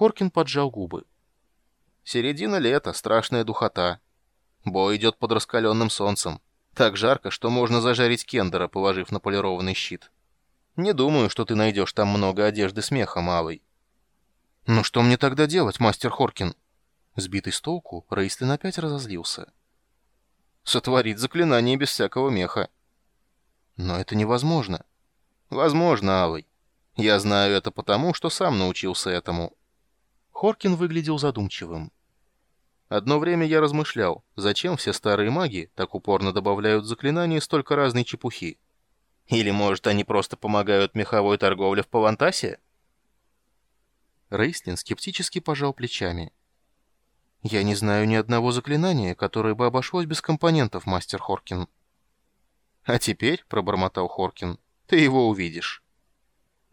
Хоркин поджал губы. «Середина лета, страшная духота. Бой идет под раскаленным солнцем. Так жарко, что можно зажарить кендера, положив на полированный щит. Не думаю, что ты найдешь там много одежды смеха, малый». «Ну что мне тогда делать, мастер Хоркин?» Сбитый с толку, Рейстлин опять разозлился. «Сотворить заклинание без всякого меха». «Но это невозможно». «Возможно, Алый. Я знаю это потому, что сам научился этому». Хоркин выглядел задумчивым. Одно время я размышлял, зачем все старые маги так упорно добавляют в заклинания столько разной чепухи. Или, может, они просто помогают меховой торговле в Павантасе? Рейслин скептически пожал плечами. «Я не знаю ни одного заклинания, которое бы обошлось без компонентов, мастер Хоркин». «А теперь», — пробормотал Хоркин, — «ты его увидишь».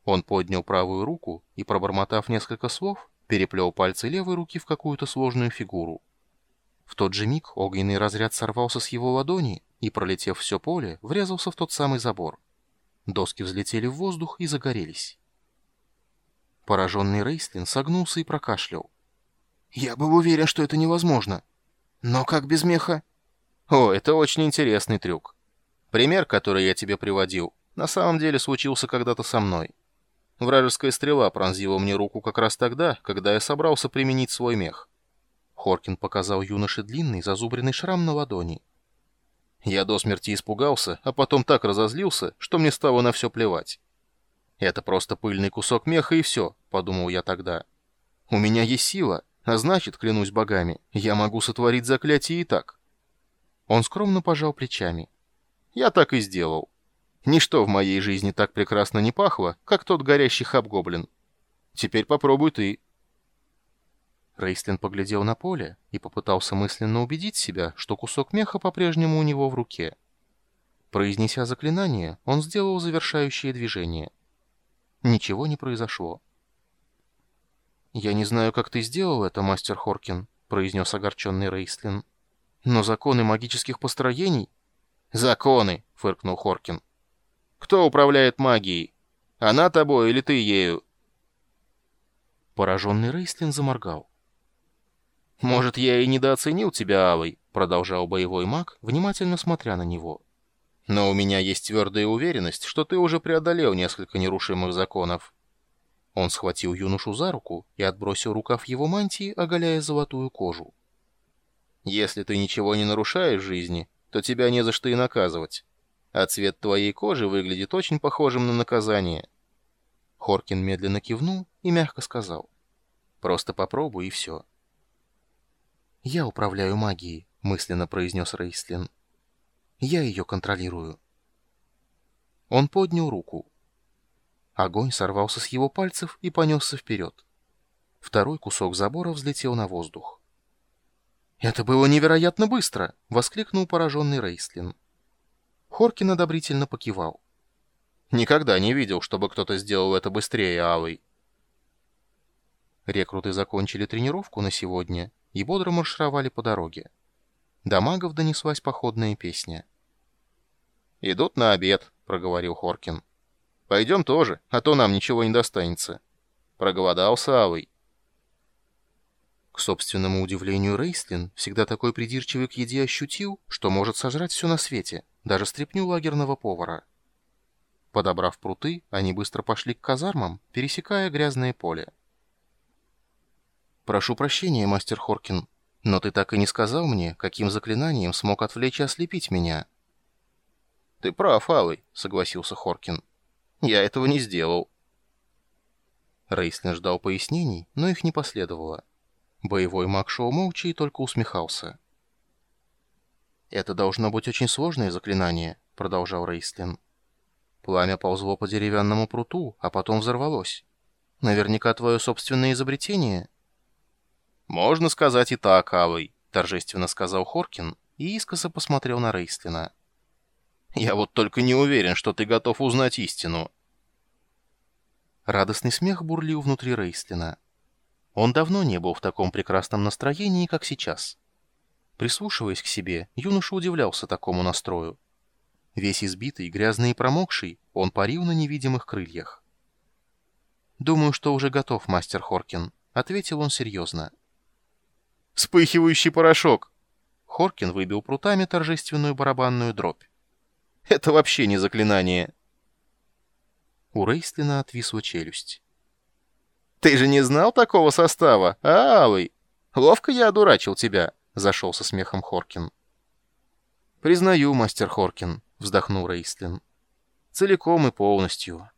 Он поднял правую руку и, пробормотав несколько слов, переплел пальцы левой руки в какую-то сложную фигуру. В тот же миг огненный разряд сорвался с его ладони и, пролетев все поле, врезался в тот самый забор. Доски взлетели в воздух и загорелись. Пораженный Рейслин согнулся и прокашлял. «Я был уверен, что это невозможно. Но как без меха?» «О, это очень интересный трюк. Пример, который я тебе приводил, на самом деле случился когда-то со мной. Вражеская стрела пронзила мне руку как раз тогда, когда я собрался применить свой мех. Хоркин показал юноше длинный зазубренный шрам на ладони. Я до смерти испугался, а потом так разозлился, что мне стало на все плевать. «Это просто пыльный кусок меха и все», — подумал я тогда. «У меня есть сила, а значит, клянусь богами, я могу сотворить заклятие и так». Он скромно пожал плечами. «Я так и сделал». Ничто в моей жизни так прекрасно не пахло, как тот горящий хабгоблин. Теперь попробуй ты». Рейстлин поглядел на поле и попытался мысленно убедить себя, что кусок меха по-прежнему у него в руке. Произнеся заклинание, он сделал завершающее движение. Ничего не произошло. «Я не знаю, как ты сделал это, мастер Хоркин», — произнес огорченный Рейстлин. «Но законы магических построений...» «Законы!» — фыркнул Хоркин. Кто управляет магией? Она тобой или ты ею?» Пораженный Рейстлин заморгал. «Может, я и недооценил тебя, Алый», — продолжал боевой маг, внимательно смотря на него. «Но у меня есть твердая уверенность, что ты уже преодолел несколько нерушимых законов». Он схватил юношу за руку и отбросил рукав его мантии, оголяя золотую кожу. «Если ты ничего не нарушаешь в жизни, то тебя не за что и наказывать а цвет твоей кожи выглядит очень похожим на наказание». Хоркин медленно кивнул и мягко сказал. «Просто попробуй, и все». «Я управляю магией», — мысленно произнес Рейслин. «Я ее контролирую». Он поднял руку. Огонь сорвался с его пальцев и понесся вперед. Второй кусок забора взлетел на воздух. «Это было невероятно быстро!» — воскликнул пораженный Рейслин. Хоркин одобрительно покивал. «Никогда не видел, чтобы кто-то сделал это быстрее, Алый». Рекруты закончили тренировку на сегодня и бодро маршировали по дороге. До магов донеслась походная песня. «Идут на обед», — проговорил Хоркин. «Пойдем тоже, а то нам ничего не достанется». Проголодался Алый. К собственному удивлению Рейслин, всегда такой придирчивый к еде, ощутил, что может сожрать все на свете — даже стряпню лагерного повара. Подобрав пруты, они быстро пошли к казармам, пересекая грязное поле. «Прошу прощения, мастер Хоркин, но ты так и не сказал мне, каким заклинанием смог отвлечь и ослепить меня». «Ты прав, Алый», — согласился Хоркин. «Я этого не сделал». Рейслин ждал пояснений, но их не последовало. Боевой маг шел молча и только усмехался. «Это должно быть очень сложное заклинание», — продолжал Рейстлин. «Пламя ползло по деревянному пруту, а потом взорвалось. Наверняка твое собственное изобретение?» «Можно сказать и так, Алый», — торжественно сказал Хоркин и искоса посмотрел на Рейстлина. «Я вот только не уверен, что ты готов узнать истину». Радостный смех бурлил внутри Рейстлина. Он давно не был в таком прекрасном настроении, как сейчас. Прислушиваясь к себе, юноша удивлялся такому настрою. Весь избитый, грязный и промокший, он парил на невидимых крыльях. «Думаю, что уже готов, мастер Хоркин», — ответил он серьезно. «Вспыхивающий порошок!» Хоркин выбил прутами торжественную барабанную дробь. «Это вообще не заклинание!» У Рейстлина отвисла челюсть. «Ты же не знал такого состава, а, Алый? Ловко я одурачил тебя!» — зашел со смехом Хоркин. «Признаю, мастер Хоркин», — вздохнул Рейстлин. «Целиком и полностью.